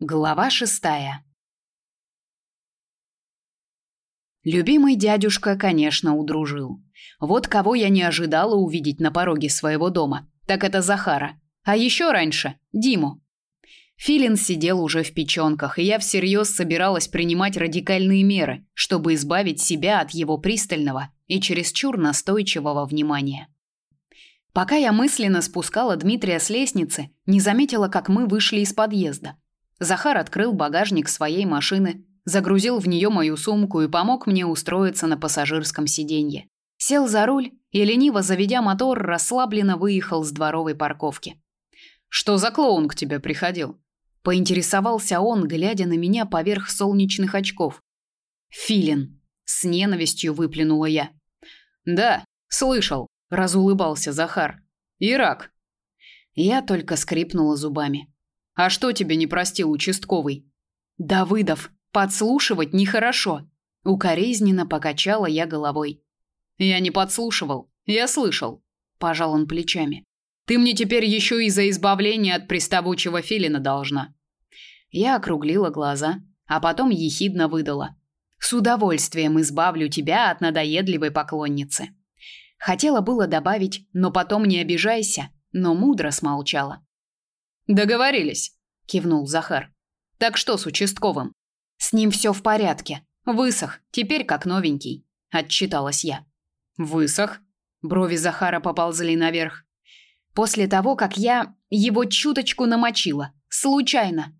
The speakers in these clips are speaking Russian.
Глава шестая. Любимый дядюшка, конечно, удружил. Вот кого я не ожидала увидеть на пороге своего дома, так это Захара. А еще раньше Диму. Филин сидел уже в печёнках, и я всерьез собиралась принимать радикальные меры, чтобы избавить себя от его пристального и чересчур настойчивого внимания. Пока я мысленно спускала Дмитрия с лестницы, не заметила, как мы вышли из подъезда. Захар открыл багажник своей машины, загрузил в нее мою сумку и помог мне устроиться на пассажирском сиденье. Сел за руль и лениво заведя мотор, расслабленно выехал с дворовой парковки. Что за клоун к тебе приходил? поинтересовался он, глядя на меня поверх солнечных очков. Филин, с ненавистью выплюнула я. Да, слышал, разулыбался Захар. Ирак. Я только скрипнула зубами. А что тебе не простил участковый? Давыдов, подслушивать нехорошо. Укоризненно покачала я головой. Я не подслушивал, я слышал, пожал он плечами. Ты мне теперь еще и за избавление от приставучего филина должна. Я округлила глаза, а потом ехидно выдала: "С удовольствием избавлю тебя от надоедливой поклонницы". Хотела было добавить: "Но потом не обижайся", но мудро смолчала. Договорились, кивнул Захар. Так что с участковым? С ним все в порядке. Высох, теперь как новенький, отчиталась я. Высох? Брови Захара поползли наверх. После того, как я его чуточку намочила, случайно.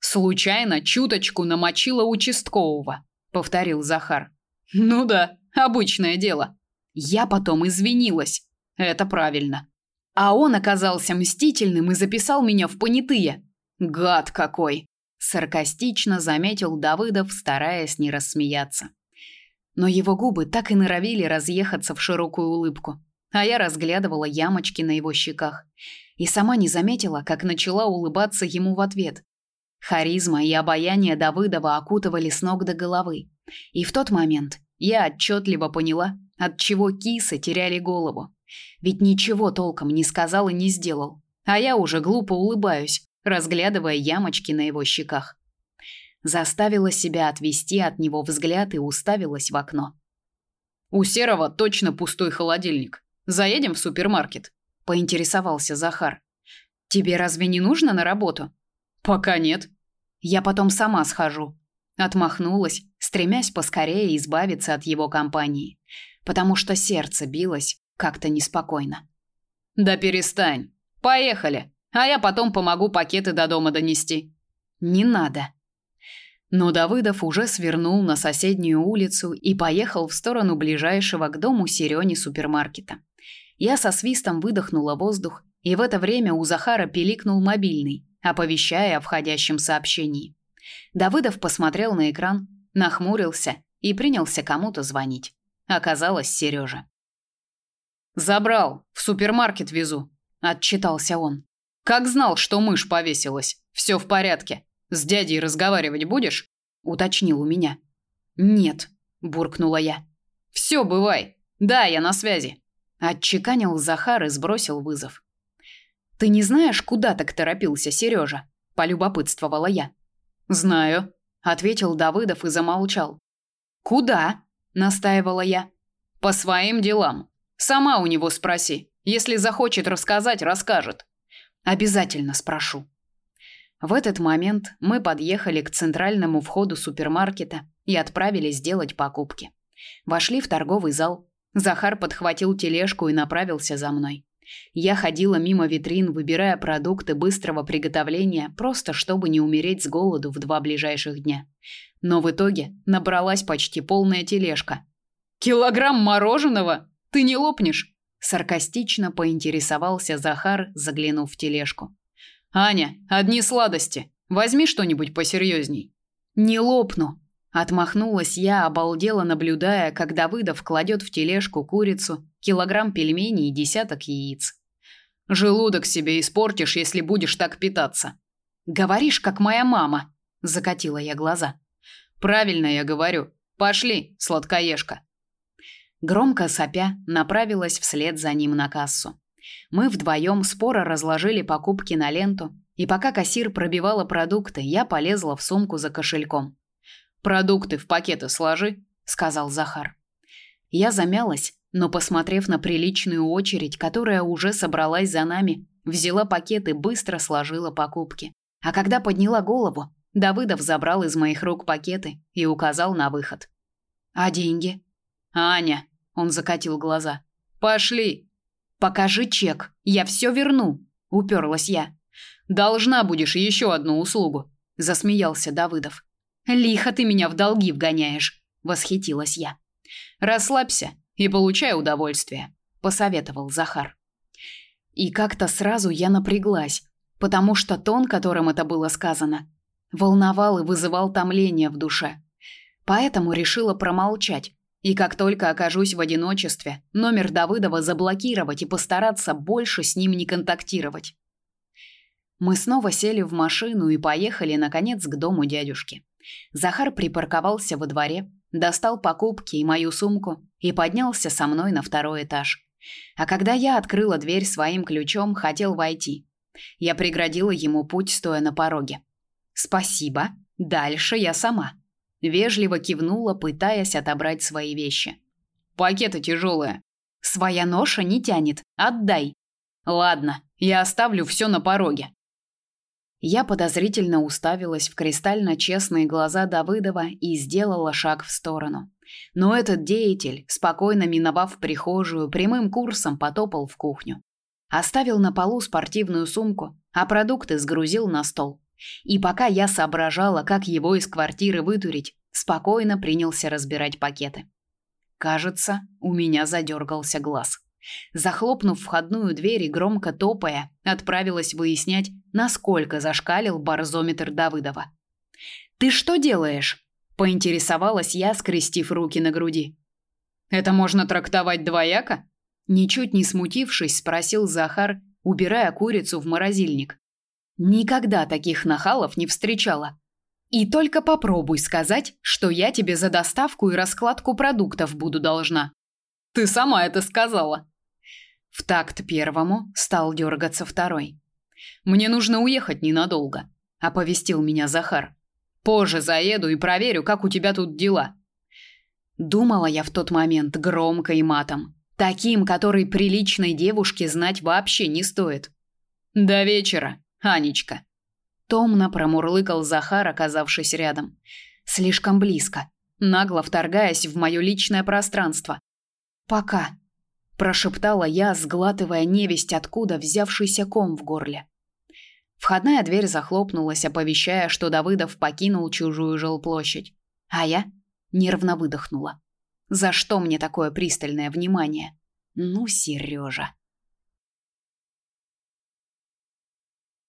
Случайно чуточку намочила участкового, повторил Захар. Ну да, обычное дело. Я потом извинилась. Это правильно. А он оказался мстительным и записал меня в понятые. Гад какой, саркастично заметил Давыдов, стараясь не рассмеяться. Но его губы так и норовили разъехаться в широкую улыбку, а я разглядывала ямочки на его щеках и сама не заметила, как начала улыбаться ему в ответ. Харизма и обаяние Давыдова окутывали с ног до головы. И в тот момент я отчетливо поняла, от чего кисы теряли голову. Ведь ничего толком не сказал и не сделал. А я уже глупо улыбаюсь, разглядывая ямочки на его щеках. Заставила себя отвести от него взгляд и уставилась в окно. У Серого точно пустой холодильник. Заедем в супермаркет, поинтересовался Захар. Тебе разве не нужно на работу? Пока нет. Я потом сама схожу. Отмахнулась, стремясь поскорее избавиться от его компании, потому что сердце билось как-то неспокойно. Да перестань. Поехали. А я потом помогу пакеты до дома донести. Не надо. Но Давыдов уже свернул на соседнюю улицу и поехал в сторону ближайшего к дому Серёни супермаркета. Я со свистом выдохнула воздух, и в это время у Захара пиликнул мобильный, оповещая о входящем сообщении. Давыдов посмотрел на экран, нахмурился и принялся кому-то звонить. Оказалось, Сережа. Забрал, в супермаркет везу, отчитался он. Как знал, что мышь повесилась. Все в порядке. С дядей разговаривать будешь? уточнил у меня. Нет, буркнула я. Все, бывай. Да, я на связи. Отчеканил Захар и сбросил вызов. Ты не знаешь, куда так торопился Сережа? полюбопытствовала я. Знаю, ответил Давыдов и замолчал. Куда? настаивала я. По своим делам. Сама у него спроси. Если захочет рассказать, расскажет. Обязательно спрошу. В этот момент мы подъехали к центральному входу супермаркета и отправились делать покупки. Вошли в торговый зал. Захар подхватил тележку и направился за мной. Я ходила мимо витрин, выбирая продукты быстрого приготовления, просто чтобы не умереть с голоду в два ближайших дня. Но в итоге набралась почти полная тележка. Килограмм мороженого? Ты не лопнешь? Саркастично поинтересовался Захар, заглянув в тележку. Аня, одни сладости. Возьми что-нибудь посерьезней. Не лопну, отмахнулась я, обалдела наблюдая, как Давыдов кладет в тележку курицу, килограмм пельменей и десяток яиц. Желудок себе испортишь, если будешь так питаться. Говоришь, как моя мама, закатила я глаза. Правильно я говорю. Пошли, сладкоежка. Громко сопя, направилась вслед за ним на кассу. Мы вдвоем споро разложили покупки на ленту, И пока кассир пробивала продукты, я полезла в сумку за кошельком. «Продукты в пакеты сложи», — сказал Захар. Я замялась, но, посмотрев на приличную очередь, которая уже собралась за нами, взяла пакет и быстро сложила покупки. А когда подняла голову, Давыдов забрал из моих рук пакеты и указал на выход. «А деньги?» «Аня», — он закатил глаза. «Пошли». «Покажи чек, я все верну», — уперлась я. «Должна будешь еще одну услугу», — засмеялся Давыдов. «Лихо ты меня в долги вгоняешь», — восхитилась я. «Расслабься и получай удовольствие», — посоветовал Захар. И как-то сразу я напряглась, потому что тон, которым это было сказано, волновал и вызывал томление в душе. Поэтому решила промолчать. И как только окажусь в одиночестве, номер Давыдова заблокировать и постараться больше с ним не контактировать. Мы снова сели в машину и поехали наконец к дому дядюшки. Захар припарковался во дворе, достал покупки и мою сумку и поднялся со мной на второй этаж. А когда я открыла дверь своим ключом, хотел войти. Я преградила ему путь, стоя на пороге. Спасибо. Дальше я сама. Вежливо кивнула, пытаясь отобрать свои вещи. Пакеты тяжелые. Своя ноша не тянет. Отдай. Ладно, я оставлю все на пороге. Я подозрительно уставилась в кристально честные глаза Давыдова и сделала шаг в сторону. Но этот деятель, спокойно миновав прихожую, прямым курсом потопал в кухню. Оставил на полу спортивную сумку, а продукты сгрузил на стол. И пока я соображала, как его из квартиры вытурить, спокойно принялся разбирать пакеты. Кажется, у меня задергался глаз. Захлопнув входную дверь и громко топая, отправилась выяснять, насколько зашкалил барзометр Давыдова. «Ты что делаешь?» – поинтересовалась я, скрестив руки на груди. «Это можно трактовать двояко?» Ничуть не смутившись, спросил Захар, убирая курицу в морозильник. Никогда таких нахалов не встречала. И только попробуй сказать, что я тебе за доставку и раскладку продуктов буду должна. Ты сама это сказала. В такт первому стал дергаться второй. Мне нужно уехать ненадолго, оповестил меня Захар. Позже заеду и проверю, как у тебя тут дела. Думала я в тот момент громко и матом, таким, который приличной девушке знать вообще не стоит. До вечера, Анечка. Томно промурлыкал Захар, оказавшись рядом. Слишком близко, нагло вторгаясь в мое личное пространство. «Пока», – прошептала я, сглатывая невесть откуда взявшийся ком в горле. Входная дверь захлопнулась, оповещая, что Давыдов покинул чужую жилплощадь. А я нервно выдохнула. «За что мне такое пристальное внимание? Ну, Сережа!»